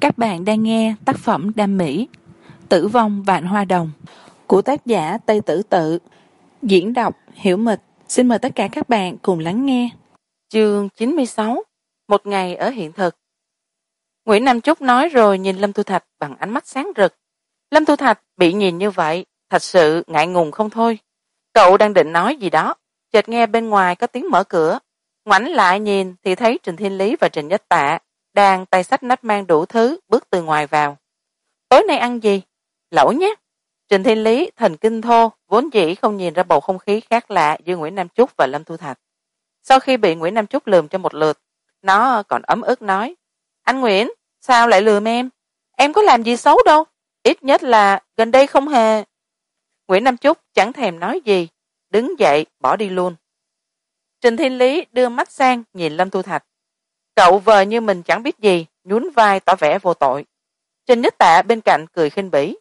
các bạn đang nghe tác phẩm đam mỹ, tử vong vạn hoa đồng, của tác giả tây tử tự. Diễn đọc hiểu mịch. Xin mời tất cả các bạn cùng lắng nghe. Chương chín mươi sáu, một ngày ở hiện thực. Nguyễn nam trúc nói rồi nhìn lâm thu thạch bằng ánh mắt sáng rực. Lâm thu thạch bị nhìn như vậy, thật sự ngại ngùng không thôi. Cậu đang định nói gì đó, chợt nghe bên ngoài có tiếng mở cửa. Ngoảnh lại nhìn thì thấy trình thiên lý và trình nhất tạ đang tay sách nách mang đủ thứ, bước từ ngoài vào. Tối nay ăn gì? Lẩu nhé. Trình thiên lý, thần kinh thô, vốn dĩ không nhìn ra bầu không khí khác lạ giữa nguyễn nam trúc và lâm thu thạch. Sau khi bị nguyễn nam trúc lườm cho một lượt, nó còn ấm ức nói, anh nguyễn, sao lại lườm em? Em có làm gì xấu đâu? Ít nhất là gần đây không hề. Nguyễn nam trúc chẳng thèm nói gì, đứng dậy bỏ đi luôn. Trình thiên lý đưa mắt sang nhìn lâm thu thạch cậu vờ như mình chẳng biết gì, nhún vai tỏ vẻ vô tội. Trình nhất tạ bên cạnh cười khinh bỉ.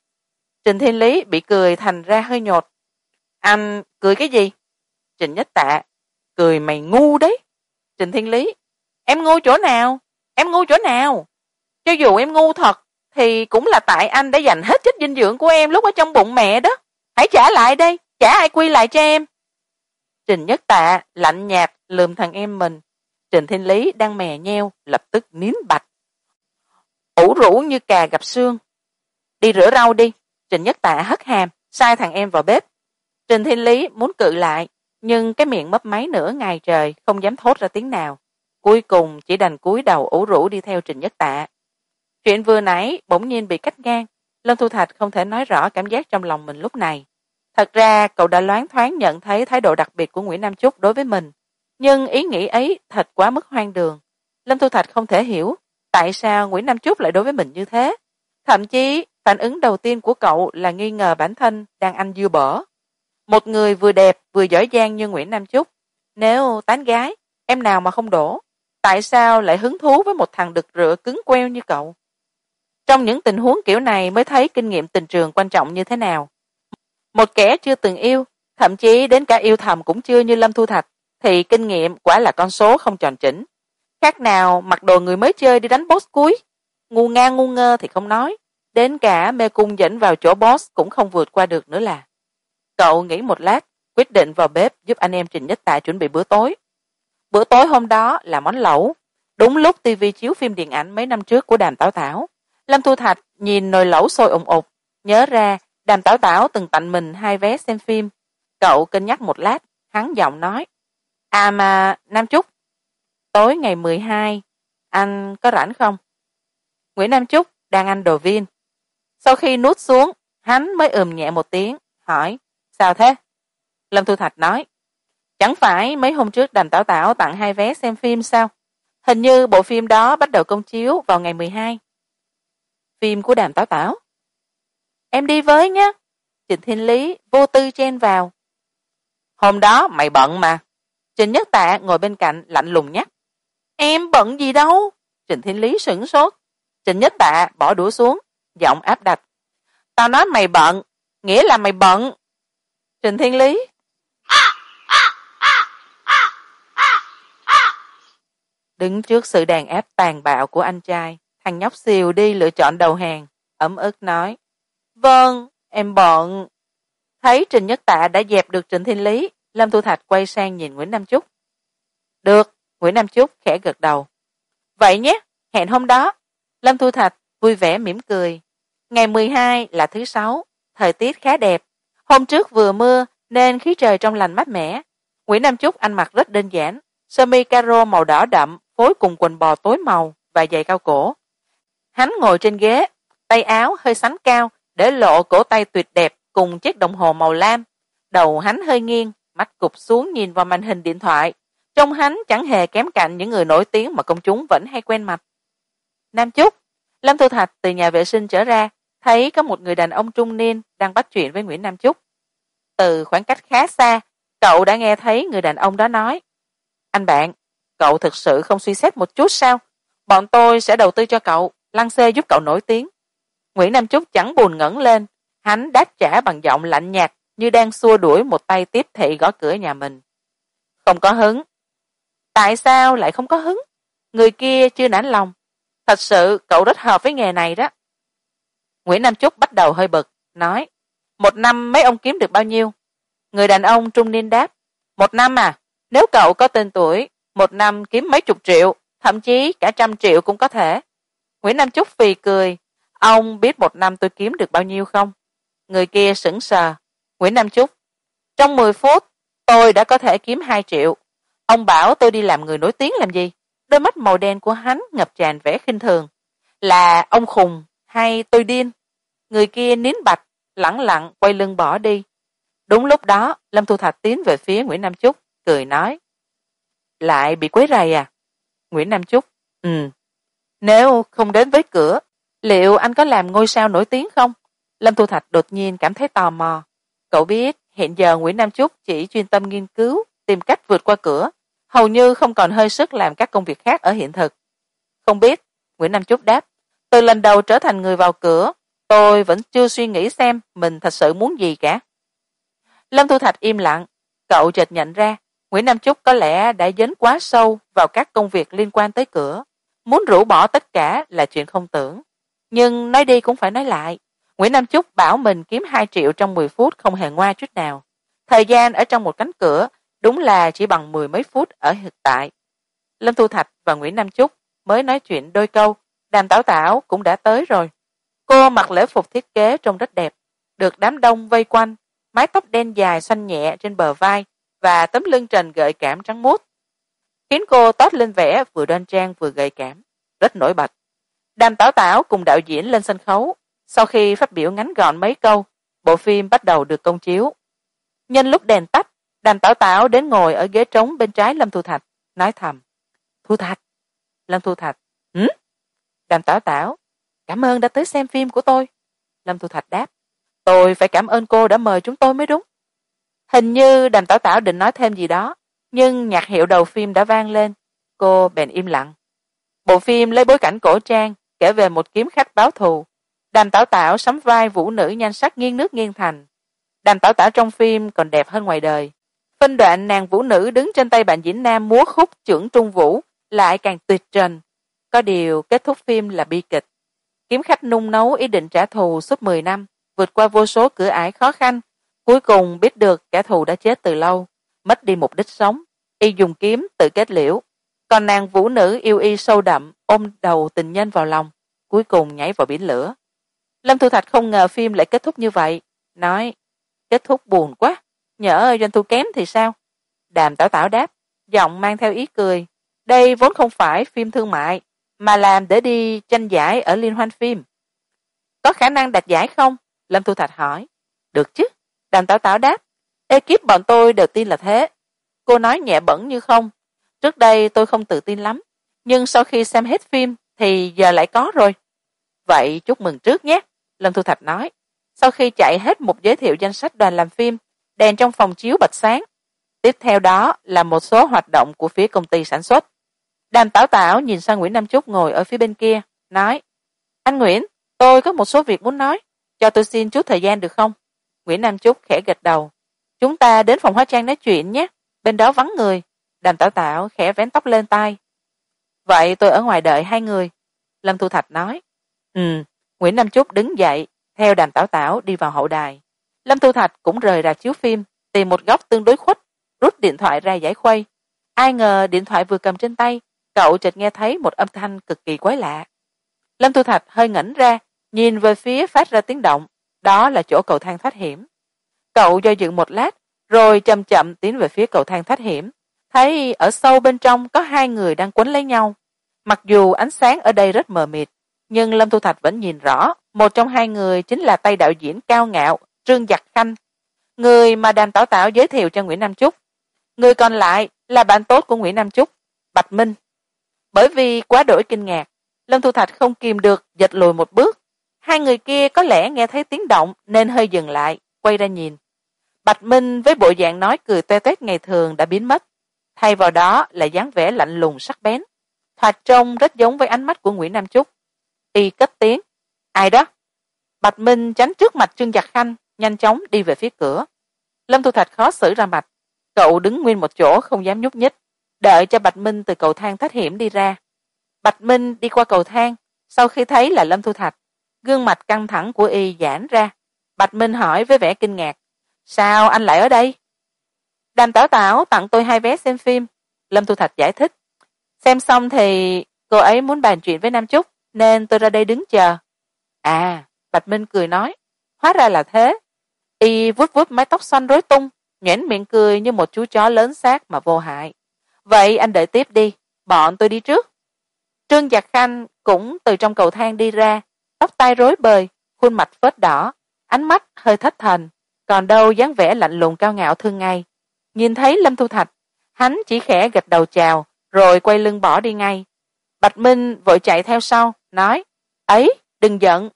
Trình thiên lý bị cười thành ra hơi nhột. Anh cười cái gì? Trình nhất tạ cười mày ngu đấy. Trình thiên lý, em ngu chỗ nào? Em ngu chỗ nào? Cho dù em ngu thật, thì cũng là tại anh đã dành hết chất dinh dưỡng của em lúc ở trong bụng mẹ đó. Hãy trả lại đây, trả ai quy lại cho em. Trình nhất tạ lạnh nhạt lườm thằng em mình trình thiên lý đang mè nheo, lập tức nín bạch. Ủ rũ như cà gặp xương. Đi rửa rau đi, trình nhất tạ hất hàm, sai thằng em vào bếp. Trình thiên lý muốn cự lại, nhưng cái miệng mấp máy nửa ngày trời, không dám thốt ra tiếng nào. Cuối cùng chỉ đành cúi đầu ủ rũ đi theo trình nhất tạ. Chuyện vừa nãy bỗng nhiên bị cắt ngang, lâm thu thạch không thể nói rõ cảm giác trong lòng mình lúc này. Thật ra cậu đã loáng thoáng nhận thấy thái độ đặc biệt của nguyễn nam Chúc đối với mình nhưng ý nghĩ ấy thật quá mức hoang đường. Lâm thu thạch không thể hiểu tại sao nguyễn nam chúc lại đối với mình như thế. Thậm chí, phản ứng đầu tiên của cậu là nghi ngờ bản thân đang anh dưa bở. Một người vừa đẹp, vừa giỏi giang như nguyễn nam chúc, nếu tán gái, em nào mà không đổ? Tại sao lại hứng thú với một thằng đực rửa cứng queo như cậu? Trong những tình huống kiểu này mới thấy kinh nghiệm tình trường quan trọng như thế nào. Một kẻ chưa từng yêu, thậm chí đến cả yêu thầm cũng chưa như lâm thu thạch thì kinh nghiệm quả là con số không tròn chỉnh. Khác nào, mặc đồ người mới chơi đi đánh boss cuối. Ngu ngang ngu ngơ thì không nói. Đến cả mê cung dẫn vào chỗ boss cũng không vượt qua được nữa là. Cậu nghĩ một lát, quyết định vào bếp giúp anh em trình nhất tài chuẩn bị bữa tối. Bữa tối hôm đó là món lẩu. Đúng lúc tv chiếu phim điện ảnh mấy năm trước của đàm tảo tảo lâm thu thạch nhìn nồi lẩu sôi ủng ục nhớ ra đàm tảo tảo từng tặng mình hai vé xem phim. Cậu cân nhắc một lát, hắn giọng nói à mà nam trúc tối ngày mười hai, anh có rảnh không? Nguyễn nam trúc đang ăn đồ viên. Sau khi nuốt xuống, hắn mới ừm nhẹ một tiếng, hỏi, sao thế? Lâm thu thạch nói, chẳng phải mấy hôm trước đàm tảo tảo tặng hai vé xem phim sao? Hình như bộ phim đó bắt đầu công chiếu vào ngày mười hai. Phim của đàm tảo tảo em đi với nhé trịnh thiên lý vô tư chen vào. Hôm đó mày bận mà. Trịnh nhất tạ ngồi bên cạnh lạnh lùng nhắc. Em bận gì đâu? Trịnh thiên lý sửng sốt. Trịnh nhất tạ bỏ đũa xuống, giọng áp đặt. Tao nói mày bận, nghĩa là mày bận. Trịnh thiên lý. Đứng trước sự đàn áp tàn bạo của anh trai, thằng nhóc xìu đi lựa chọn đầu hàng, ấm ức nói. Vâng em bận. Thấy trình nhất tạ đã dẹp được trịnh thiên lý lâm thu thạch quay sang nhìn nguyễn nam trúc được, nguyễn nam trúc khẽ gật đầu. Vậy nhé, hẹn hôm đó. Lâm thu thạch vui vẻ mỉm cười. Ngày mười hai là thứ sáu, thời tiết khá đẹp. Hôm trước vừa mưa nên khí trời trong lành mát mẻ. Nguyễn nam trúc ăn mặc rất đơn giản, sơ mi caro màu đỏ đậm, phối cùng quần bò tối màu và giày cao cổ. Hắn ngồi trên ghế, tay áo hơi sánh cao để lộ cổ tay tuyệt đẹp cùng chiếc đồng hồ màu lam. Đầu hắn hơi nghiêng mắt cụp xuống nhìn vào màn hình điện thoại. Trông hắn chẳng hề kém cạnh những người nổi tiếng mà công chúng vẫn hay quen mặt. Nam chúc, lâm thu thạch từ nhà vệ sinh trở ra, thấy có một người đàn ông trung niên đang bắt chuyện với nguyễn nam chúc. Từ khoảng cách khá xa, cậu đã nghe thấy người đàn ông đó nói. Anh bạn, cậu thực sự không suy xét một chút sao? Bọn tôi sẽ đầu tư cho cậu, lăng xê giúp cậu nổi tiếng. Nguyễn nam chúc chẳng buồn ngẩng lên, hắn đáp trả bằng giọng lạnh nhạt như đang xua đuổi một tay tiếp thị gõ cửa nhà mình. Không có hứng. Tại sao lại không có hứng? Người kia chưa nản lòng. Thật sự cậu rất hợp với nghề này đó. Nguyễn nam chúc bắt đầu hơi bực, nói, một năm mấy ông kiếm được bao nhiêu? Người đàn ông trung niên đáp, một năm à nếu cậu có tên tuổi, một năm kiếm mấy chục triệu, thậm chí cả trăm triệu cũng có thể. Nguyễn nam chúc phì cười, ông biết một năm tôi kiếm được bao nhiêu không? Người kia sững sờ nguyễn nam chúc, trong mười phút tôi đã có thể kiếm hai triệu. Ông bảo tôi đi làm người nổi tiếng làm gì? Đôi mắt màu đen của hắn ngập tràn vẻ khinh thường. Là ông khùng hay tôi điên? Người kia nín bạch lẳng lặng quay lưng bỏ đi. Đúng lúc đó, lâm thu thạch tiến về phía nguyễn nam chúc, cười nói, lại bị quấy rầy à? Nguyễn nam chúc ừ. Nếu không đến với cửa, liệu anh có làm ngôi sao nổi tiếng không? Lâm thu thạch đột nhiên cảm thấy tò mò cậu biết, hiện giờ nguyễn nam chúc chỉ chuyên tâm nghiên cứu, tìm cách vượt qua cửa, hầu như không còn hơi sức làm các công việc khác ở hiện thực. Không biết, nguyễn nam chúc đáp, từ lần đầu trở thành người vào cửa, tôi vẫn chưa suy nghĩ xem mình thật sự muốn gì cả. Lâm thu thạch im lặng, cậu chợt nhận ra, nguyễn nam chúc có lẽ đã dấn quá sâu vào các công việc liên quan tới cửa, muốn rũ bỏ tất cả là chuyện không tưởng. Nhưng nói đi cũng phải nói lại nguyễn nam chúc bảo mình kiếm hai triệu trong mười phút không hề ngoa chút nào. Thời gian ở trong một cánh cửa đúng là chỉ bằng mười mấy phút ở hiện tại. Lâm thu thạch và nguyễn nam chúc mới nói chuyện đôi câu, đàm tảo tảo cũng đã tới rồi. Cô mặc lễ phục thiết kế trông rất đẹp, được đám đông vây quanh, mái tóc đen dài xoăn nhẹ trên bờ vai và tấm lưng trần gợi cảm trắng muốt. Khiến cô toát lên vẻ vừa đoan trang vừa gợi cảm, rất nổi bật. Đàm tảo tảo cùng đạo diễn lên sân khấu sau khi phát biểu ngắn gọn mấy câu, bộ phim bắt đầu được công chiếu. Nhân lúc đèn tắt, đàm tảo tảo đến ngồi ở ghế trống bên trái lâm thu thạch, nói thầm, thu thạch, lâm thu thạch, hử? Đàm tảo tảo, cảm ơn đã tới xem phim của tôi. Lâm thu thạch đáp, tôi phải cảm ơn cô đã mời chúng tôi mới đúng. Hình như đàm tảo tảo định nói thêm gì đó, nhưng nhạc hiệu đầu phim đã vang lên. Cô bèn im lặng. Bộ phim lấy bối cảnh cổ trang, kể về một kiếm khách báo thù đàm tảo tảo sắm vai vũ nữ nhan sắc nghiêng nước nghiêng thành. Đàm tảo tảo trong phim còn đẹp hơn ngoài đời. Phân đoạn nàng vũ nữ đứng trên tay bạn diễn nam múa khúc trưởng trung vũ, lại càng tuyệt trần. Có điều kết thúc phim là bi kịch. Kiếm khách nung nấu ý định trả thù suốt mười năm, vượt qua vô số cửa ải khó khăn, cuối cùng biết được kẻ thù đã chết từ lâu, mất đi mục đích sống, y dùng kiếm tự kết liễu. Còn nàng vũ nữ yêu y sâu đậm, ôm đầu tình nhân vào lòng, cuối cùng nhảy vào biển lửa lâm thu thạch không ngờ phim lại kết thúc như vậy. Nói, kết thúc buồn quá, nhỡ doanh thu kém thì sao? Đàm tảo tảo đáp, giọng mang theo ý cười, đây vốn không phải phim thương mại, mà làm để đi tranh giải ở liên hoan phim. Có khả năng đạt giải không? Lâm thu thạch hỏi. Được chứ. Đàm tảo tảo đáp, ekip bọn tôi đều tin là thế. Cô nói nhẹ bẩn như không. Trước đây tôi không tự tin lắm, nhưng sau khi xem hết phim thì giờ lại có rồi. Vậy chúc mừng trước nhé lâm thu thạch nói. Sau khi chạy hết một giới thiệu danh sách đoàn làm phim, đèn trong phòng chiếu bạch sáng. Tiếp theo đó là một số hoạt động của phía công ty sản xuất. Đàm tảo tảo nhìn sang nguyễn nam trúc ngồi ở phía bên kia, nói, anh nguyễn, tôi có một số việc muốn nói. Cho tôi xin chút thời gian được không? Nguyễn nam trúc khẽ gật đầu. Chúng ta đến phòng hóa trang nói chuyện nhé. Bên đó vắng người. Đàm tảo tảo khẽ vén tóc lên tai. Vậy tôi ở ngoài đợi hai người. Lâm thu thạch nói. Ừ nguyễn nam chúc đứng dậy, theo đàm tảo tảo đi vào hậu đài. Lâm thu thạch cũng rời ra chiếu phim, tìm một góc tương đối khuất, rút điện thoại ra giải khuây. Ai ngờ điện thoại vừa cầm trên tay, cậu chợt nghe thấy một âm thanh cực kỳ quái lạ. Lâm thu thạch hơi ngẩng ra, nhìn về phía phát ra tiếng động, đó là chỗ cầu thang thoát hiểm. Cậu do dự một lát, rồi chậm chậm tiến về phía cầu thang thoát hiểm. Thấy ở sâu bên trong có hai người đang quấn lấy nhau. Mặc dù ánh sáng ở đây rất mờ mịt nhưng lâm thu thạch vẫn nhìn rõ, một trong hai người chính là tay đạo diễn cao ngạo, trương giặc khanh, người mà đàm tảo tảo giới thiệu cho nguyễn nam trúc người còn lại là bạn tốt của nguyễn nam trúc bạch minh. Bởi vì quá đổi kinh ngạc, lâm thu thạch không kìm được giật lùi một bước. Hai người kia có lẽ nghe thấy tiếng động nên hơi dừng lại, quay ra nhìn. Bạch minh với bộ dạng nói cười toe toét ngày thường đã biến mất. Thay vào đó là dáng vẻ lạnh lùng sắc bén. Thoạt trông rất giống với ánh mắt của nguyễn nam trúc y cất tiếng. Ai đó? Bạch minh tránh trước mặt trương giặc khanh, nhanh chóng đi về phía cửa. Lâm thu thạch khó xử ra mặt. Cậu đứng nguyên một chỗ, không dám nhúc nhích. Đợi cho bạch minh từ cầu thang thách hiểm đi ra. Bạch minh đi qua cầu thang, sau khi thấy là lâm thu thạch, gương mặt căng thẳng của y giãn ra. Bạch minh hỏi với vẻ kinh ngạc, sao anh lại ở đây? Đàm tảo tảo tặng tôi hai vé xem phim, lâm thu thạch giải thích. Xem xong thì cô ấy muốn bàn chuyện với nam trúc nên tôi ra đây đứng chờ. À bạch minh cười nói, hóa ra là thế. Y vuốt vuốt mái tóc xoăn rối tung, nhoẻn miệng cười như một chú chó lớn xác mà vô hại. Vậy anh đợi tiếp đi, bọn tôi đi trước. Trương giặc khanh cũng từ trong cầu thang đi ra, tóc tai rối bời, khuôn mặt phết đỏ, ánh mắt hơi thất thần, còn đâu dáng vẻ lạnh lùng cao ngạo thương ngày nhìn thấy lâm thu thạch, hắn chỉ khẽ gật đầu chào, rồi quay lưng bỏ đi ngay. Bạch minh vội chạy theo sau nói, ấy, đừng giận.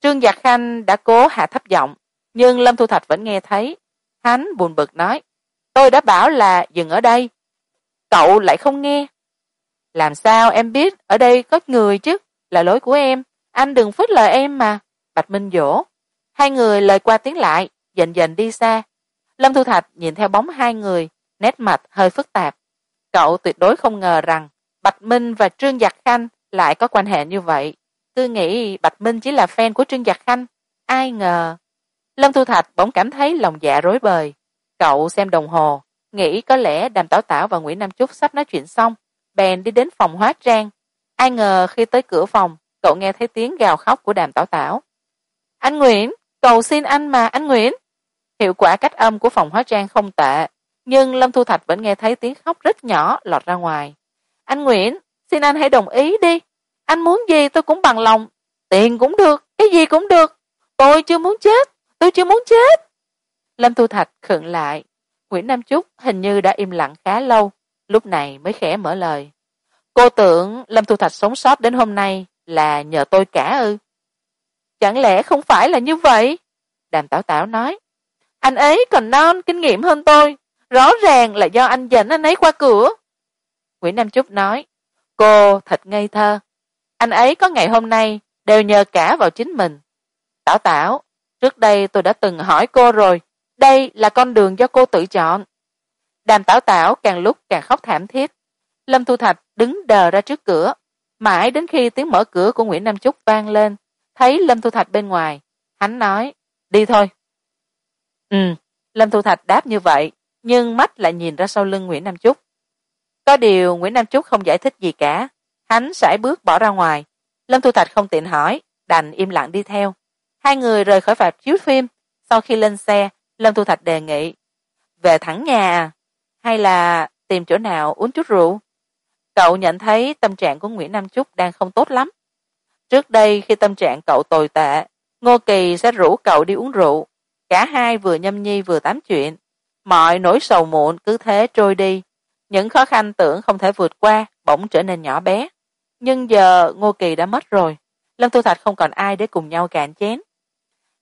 Trương giặc khanh đã cố hạ thấp giọng, nhưng lâm thu thạch vẫn nghe thấy. Hắn buồn bực nói, tôi đã bảo là dừng ở đây, cậu lại không nghe. Làm sao em biết ở đây có người chứ? Là lỗi của em. Anh đừng phớt lời em mà. Bạch minh dỗ hai người lời qua tiếng lại, dần dần đi xa. Lâm thu thạch nhìn theo bóng hai người, nét mặt hơi phức tạp. Cậu tuyệt đối không ngờ rằng bạch minh và trương giặc khanh lại có quan hệ như vậy. Tư nghĩ bạch minh chỉ là fan của trương giặc khanh. Ai ngờ, lâm thu thạch bỗng cảm thấy lòng dạ rối bời. Cậu xem đồng hồ, nghĩ có lẽ đàm tảo tảo và nguyễn nam chúc sắp nói chuyện xong. Bèn đi đến phòng hóa trang. Ai ngờ khi tới cửa phòng, cậu nghe thấy tiếng gào khóc của đàm tảo tảo. Anh nguyễn, cầu xin anh mà, anh nguyễn. Hiệu quả cách âm của phòng hóa trang không tệ, nhưng lâm thu thạch vẫn nghe thấy tiếng khóc rất nhỏ lọt ra ngoài. Anh nguyễn xin anh hãy đồng ý đi. Anh muốn gì tôi cũng bằng lòng. Tiền cũng được, cái gì cũng được. Tôi chưa muốn chết, tôi chưa muốn chết. Lâm thu thạch khựng lại. Nguyễn nam trúc hình như đã im lặng khá lâu, lúc này mới khẽ mở lời. Cô tưởng lâm thu thạch sống sót đến hôm nay là nhờ tôi cả ư? Chẳng lẽ không phải là như vậy? Đàm tảo tảo nói. Anh ấy còn non, kinh nghiệm hơn tôi. Rõ ràng là do anh dẫn anh ấy qua cửa. Nguyễn nam trúc nói cô thật ngây thơ. Anh ấy có ngày hôm nay đều nhờ cả vào chính mình. Tảo tảo, trước đây tôi đã từng hỏi cô rồi, đây là con đường do cô tự chọn. Đàm tảo tảo càng lúc càng khóc thảm thiết. Lâm thu thạch đứng đờ ra trước cửa. Mãi đến khi tiếng mở cửa của nguyễn nam trúc vang lên, thấy lâm thu thạch bên ngoài, hắn nói, đi thôi. Ừ lâm thu thạch đáp như vậy, nhưng mắt lại nhìn ra sau lưng nguyễn nam trúc có điều nguyễn nam trúc không giải thích gì cả. Hắn sải bước bỏ ra ngoài. Lâm thu thạch không tiện hỏi, đành im lặng đi theo. Hai người rời khỏi phạp chiếu phim. Sau khi lên xe, lâm thu thạch đề nghị, về thẳng nhà à? hay là tìm chỗ nào uống chút rượu? Cậu nhận thấy tâm trạng của nguyễn nam trúc đang không tốt lắm. Trước đây khi tâm trạng cậu tồi tệ, ngô kỳ sẽ rủ cậu đi uống rượu. Cả hai vừa nhâm nhi vừa tám chuyện. Mọi nỗi sầu muộn cứ thế trôi đi những khó khăn tưởng không thể vượt qua bỗng trở nên nhỏ bé. Nhưng giờ ngô kỳ đã mất rồi. Lâm thu thạch không còn ai để cùng nhau cạn chén.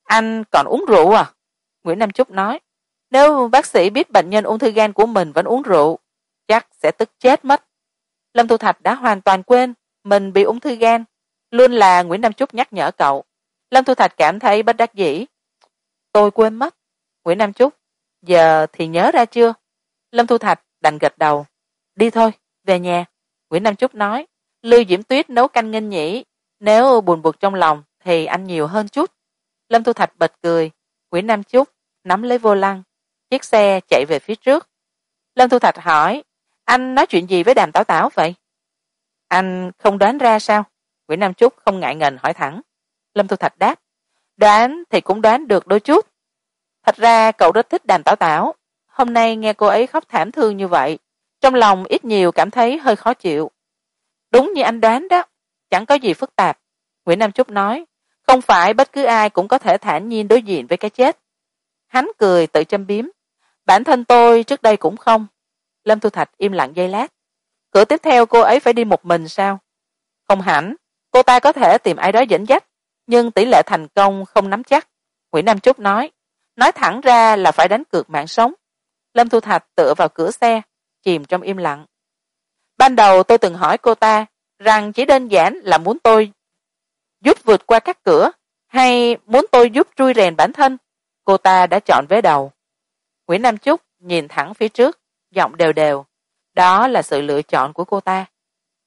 Anh còn uống rượu à? Nguyễn nam trúc nói. Nếu bác sĩ biết bệnh nhân ung thư gan của mình vẫn uống rượu, chắc sẽ tức chết mất. Lâm thu thạch đã hoàn toàn quên mình bị ung thư gan. Luôn là nguyễn nam trúc nhắc nhở cậu. Lâm thu thạch cảm thấy bất đắc dĩ. Tôi quên mất. Nguyễn nam trúc giờ thì nhớ ra chưa? Lâm thu thạch đành gật đầu. Đi thôi, về nhà. Nguyễn nam trúc nói, lưu diễm tuyết nấu canh nghênh nhỉ nếu buồn bực trong lòng thì ăn nhiều hơn chút. Lâm thu thạch bật cười. Nguyễn nam trúc nắm lấy vô lăng, chiếc xe chạy về phía trước. Lâm thu thạch hỏi, anh nói chuyện gì với đàm tảo tảo vậy? Anh không đoán ra sao? Nguyễn nam trúc không ngại ngần hỏi thẳng. Lâm thu thạch đáp, đoán thì cũng đoán được đôi chút. Thật ra cậu rất thích đàm tảo tảo hôm nay nghe cô ấy khóc thảm thương như vậy, trong lòng ít nhiều cảm thấy hơi khó chịu. Đúng như anh đoán đó, chẳng có gì phức tạp. Nguyễn nam trúc nói, không phải bất cứ ai cũng có thể thản nhiên đối diện với cái chết. Hắn cười tự châm biếm, bản thân tôi trước đây cũng không. Lâm thu thạch im lặng giây lát. Cửa tiếp theo cô ấy phải đi một mình sao? Không hẳn, cô ta có thể tìm ai đó dẫn dắt, nhưng tỷ lệ thành công không nắm chắc. Nguyễn nam trúc nói nói thẳng ra là phải đánh cược mạng sống lâm thu thạch tựa vào cửa xe, chìm trong im lặng. Ban đầu tôi từng hỏi cô ta rằng chỉ đơn giản là muốn tôi giúp vượt qua các cửa hay muốn tôi giúp trui rèn bản thân, cô ta đã chọn vế đầu. Nguyễn nam Chúc nhìn thẳng phía trước, giọng đều đều. Đó là sự lựa chọn của cô ta.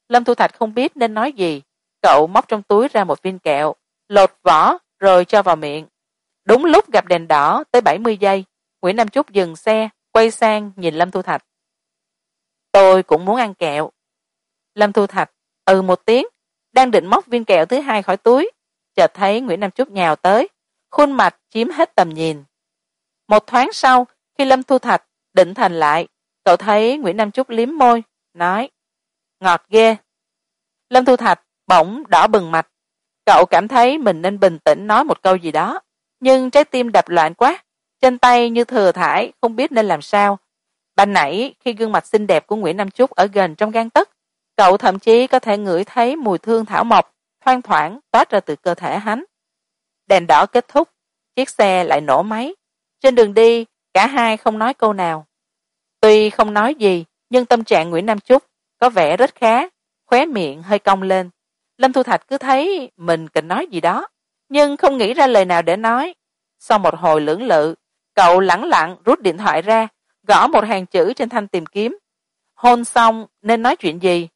Lâm thu thạch không biết nên nói gì. Cậu móc trong túi ra một viên kẹo, lột vỏ rồi cho vào miệng. Đúng lúc gặp đèn đỏ tới bảy mươi giây, nguyễn nam Chúc dừng xe quay sang nhìn lâm thu thạch. Tôi cũng muốn ăn kẹo. Lâm thu thạch ừ một tiếng, đang định móc viên kẹo thứ hai khỏi túi, chợt thấy nguyễn nam trúc nhào tới, khuôn mặt chiếm hết tầm nhìn. Một thoáng sau, khi lâm thu thạch định thần lại, cậu thấy nguyễn nam trúc liếm môi, nói, ngọt ghê. Lâm thu thạch bỗng đỏ bừng mặt. Cậu cảm thấy mình nên bình tĩnh nói một câu gì đó, nhưng trái tim đập loạn quá trên tay như thừa thải, không biết nên làm sao. Ban nãy, khi gương mặt xinh đẹp của nguyễn nam trúc ở gần trong gan tấc, cậu thậm chí có thể ngửi thấy mùi thương thảo mộc, thoang thoảng toát ra từ cơ thể hắn. Đèn đỏ kết thúc, chiếc xe lại nổ máy. Trên đường đi, cả hai không nói câu nào. Tuy không nói gì, nhưng tâm trạng nguyễn nam trúc có vẻ rất khá, khóe miệng hơi cong lên. Lâm thu thạch cứ thấy mình cần nói gì đó, nhưng không nghĩ ra lời nào để nói. Sau một hồi lưỡng lự cậu lẳng lặng rút điện thoại ra, gõ một hàng chữ trên thanh tìm kiếm. Hôn xong, nên nói chuyện gì?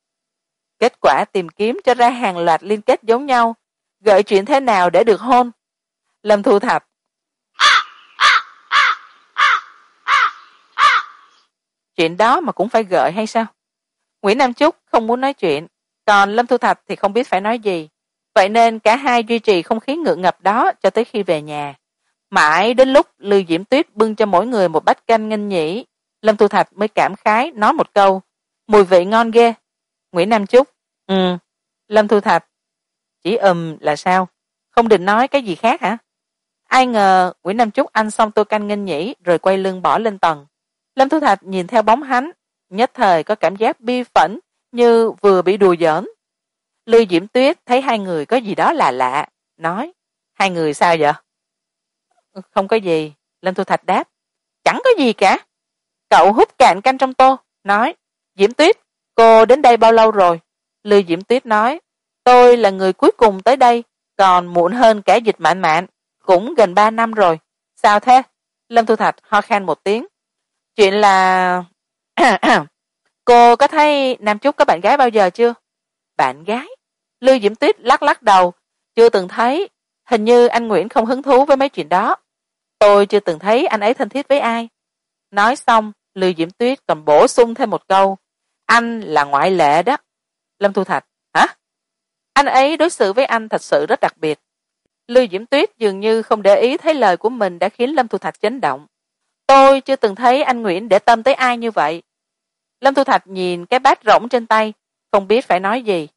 Kết quả tìm kiếm cho ra hàng loạt liên kết giống nhau. Gợi chuyện thế nào để được hôn? Lâm thu Thập chuyện đó mà cũng phải gợi hay sao? Nguyễn nam trúc không muốn nói chuyện, còn lâm thu thạch thì không biết phải nói gì. Vậy nên cả hai duy trì không khí ngượng ngập đó cho tới khi về nhà mãi đến lúc lưu diễm tuyết bưng cho mỗi người một bát canh nghênh nhỉ lâm thu thạch mới cảm khái nói một câu, mùi vị ngon ghê. Nguyễn nam Chúc ừ. Lâm thu thạch, chỉ ừm là sao? Không định nói cái gì khác hả? Ai ngờ nguyễn nam Chúc ăn xong tô canh nghênh nhỉ rồi quay lưng bỏ lên tầng. Lâm thu thạch nhìn theo bóng hắn, nhất thời có cảm giác bi phẫn như vừa bị đùa giỡn. Lưu diễm tuyết thấy hai người có gì đó là lạ, nói, hai người sao vậy? Không có gì. Lâm thu thạch đáp. Chẳng có gì cả. Cậu hút cạn canh trong tô. Nói, diễm tuyết, cô đến đây bao lâu rồi? Lưu diễm tuyết nói, tôi là người cuối cùng tới đây, còn muộn hơn cả dịch mạn mạn. Cũng gần ba năm rồi. Sao thế? Lâm thu thạch ho khan một tiếng. Chuyện là, cô có thấy nam chúc có bạn gái bao giờ chưa? Bạn gái? Lưu diễm tuyết lắc lắc đầu. Chưa từng thấy. Hình như anh nguyễn không hứng thú với mấy chuyện đó tôi chưa từng thấy anh ấy thân thiết với ai. Nói xong, lưu diễm tuyết còn bổ sung thêm một câu. Anh là ngoại lệ đó. Lâm thu thạch, hả? Anh ấy đối xử với anh thật sự rất đặc biệt. Lưu diễm tuyết dường như không để ý thấy lời của mình đã khiến lâm thu thạch chấn động. Tôi chưa từng thấy anh nguyễn để tâm tới ai như vậy. Lâm thu thạch nhìn cái bát rỗng trên tay, không biết phải nói gì.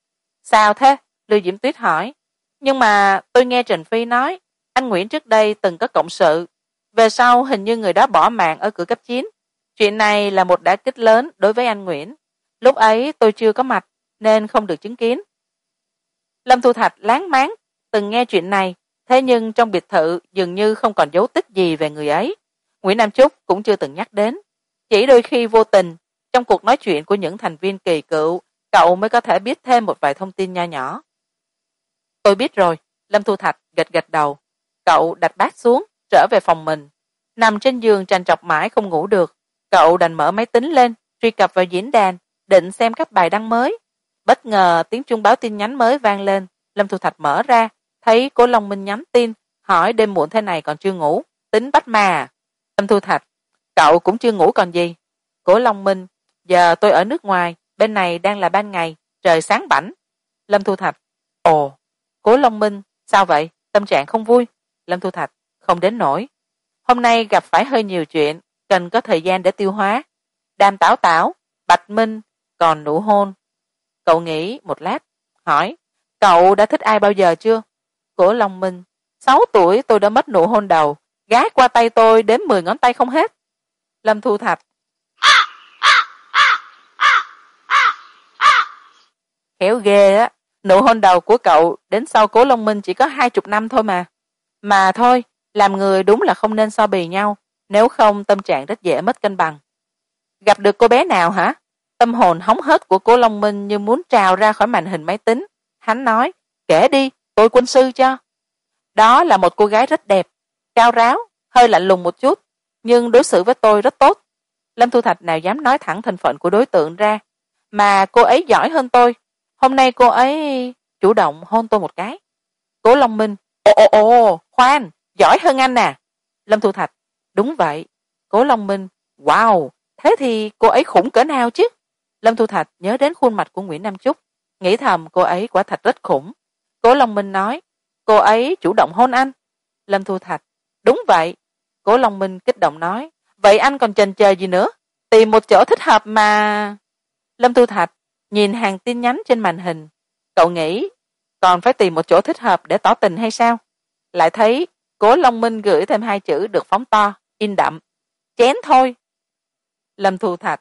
Sao thế? Lưu diễm tuyết hỏi. Nhưng mà tôi nghe trần phi nói anh nguyễn trước đây từng có cộng sự. Về sau, hình như người đó bỏ mạng ở cửa cấp chín. Chuyện này là một đả kích lớn đối với anh nguyễn. Lúc ấy, tôi chưa có mặt, nên không được chứng kiến. Lâm thu thạch láng máng, từng nghe chuyện này, thế nhưng trong biệt thự dường như không còn dấu tích gì về người ấy. Nguyễn nam trúc cũng chưa từng nhắc đến. Chỉ đôi khi vô tình, trong cuộc nói chuyện của những thành viên kỳ cựu, cậu mới có thể biết thêm một vài thông tin nho nhỏ. Tôi biết rồi, lâm thu thạch gật gật đầu cậu đặt bát xuống, trở về phòng mình. Nằm trên giường trằn trọc mãi không ngủ được. Cậu đành mở máy tính lên, truy cập vào diễn đàn, định xem các bài đăng mới. Bất ngờ tiếng chuông báo tin nhắn mới vang lên. Lâm thu thạch mở ra, thấy cố long minh nhắn tin, hỏi đêm muộn thế này còn chưa ngủ, tính bắt mà lâm thu thạch, cậu cũng chưa ngủ còn gì. Cố long minh, giờ tôi ở nước ngoài, bên này đang là ban ngày, trời sáng bảnh. Lâm thu thạch, ồ cố long minh, sao vậy? Tâm trạng không vui lâm thu thạch, không đến nổi hôm nay gặp phải hơi nhiều chuyện, cần có thời gian để tiêu hóa. Đàm tảo tảo, bạch minh còn nụ hôn. Cậu nghĩ một lát, hỏi, cậu đã thích ai bao giờ chưa? Của long minh, sáu tuổi tôi đã mất nụ hôn đầu, gái qua tay tôi đến mười ngón tay không hết. Lâm thu thạch, khéo ghê á, nụ hôn đầu của cậu đến sau cố long minh chỉ có hai chục năm thôi mà mà thôi, làm người đúng là không nên so bì nhau, nếu không tâm trạng rất dễ mất cân bằng. Gặp được cô bé nào hả? Tâm hồn hóng hớt của cố long minh như muốn trào ra khỏi màn hình máy tính. Hắn nói, kể đi, tôi quân sư cho. Đó là một cô gái rất đẹp, cao ráo, hơi lạnh lùng một chút, nhưng đối xử với tôi rất tốt. Lâm thu thạch nào dám nói thẳng thành phận của đối tượng ra, mà cô ấy giỏi hơn tôi. Hôm nay cô ấy chủ động hôn tôi một cái. Cố long minh ồ ồ ồ, khoan, giỏi hơn anh à. Lâm thu thạch, đúng vậy. Cố long minh, wow, thế thì cô ấy khủng cỡ nào chứ? Lâm thu thạch nhớ đến khuôn mặt của nguyễn nam trúc nghĩ thầm cô ấy quả thật rất khủng. Cố long minh nói, cô ấy chủ động hôn anh. Lâm thu thạch, đúng vậy. Cố long minh kích động nói, vậy anh còn chần chờ gì nữa? Tìm một chỗ thích hợp mà. Lâm thu thạch nhìn hàng tin nhắn trên màn hình, cậu nghĩ còn phải tìm một chỗ thích hợp để tỏ tình hay sao? Lại thấy cố long minh gửi thêm hai chữ được phóng to, in đậm. Chén thôi. Lâm thu thạch.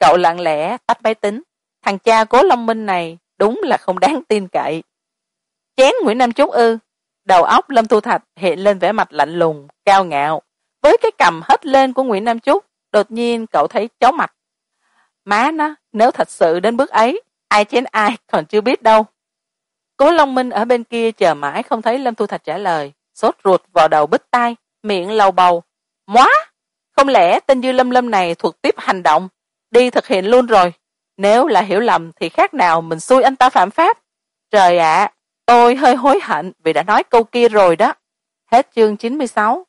Cậu lặng lẽ tắt máy tính. Thằng cha cố long minh này đúng là không đáng tin cậy. Chén nguyễn nam trúc ư. Đầu óc lâm thu thạch hiện lên vẻ mặt lạnh lùng, cao ngạo. Với cái cầm hết lên của nguyễn nam trúc đột nhiên cậu thấy chó mặt má nó, nếu thật sự đến bước ấy, ai chén ai còn chưa biết đâu. Cố long minh ở bên kia chờ mãi không thấy lâm thu thạch trả lời. Sốt ruột vào đầu bít tai, miệng lầu bầu. Móa, không lẽ tên dư lâm lâm này thuộc tiếp hành động? Đi thực hiện luôn rồi. Nếu là hiểu lầm thì khác nào mình xui anh ta phạm pháp. Trời ạ, tôi hơi hối hận vì đã nói câu kia rồi đó. Hết chương chín mươi sáu.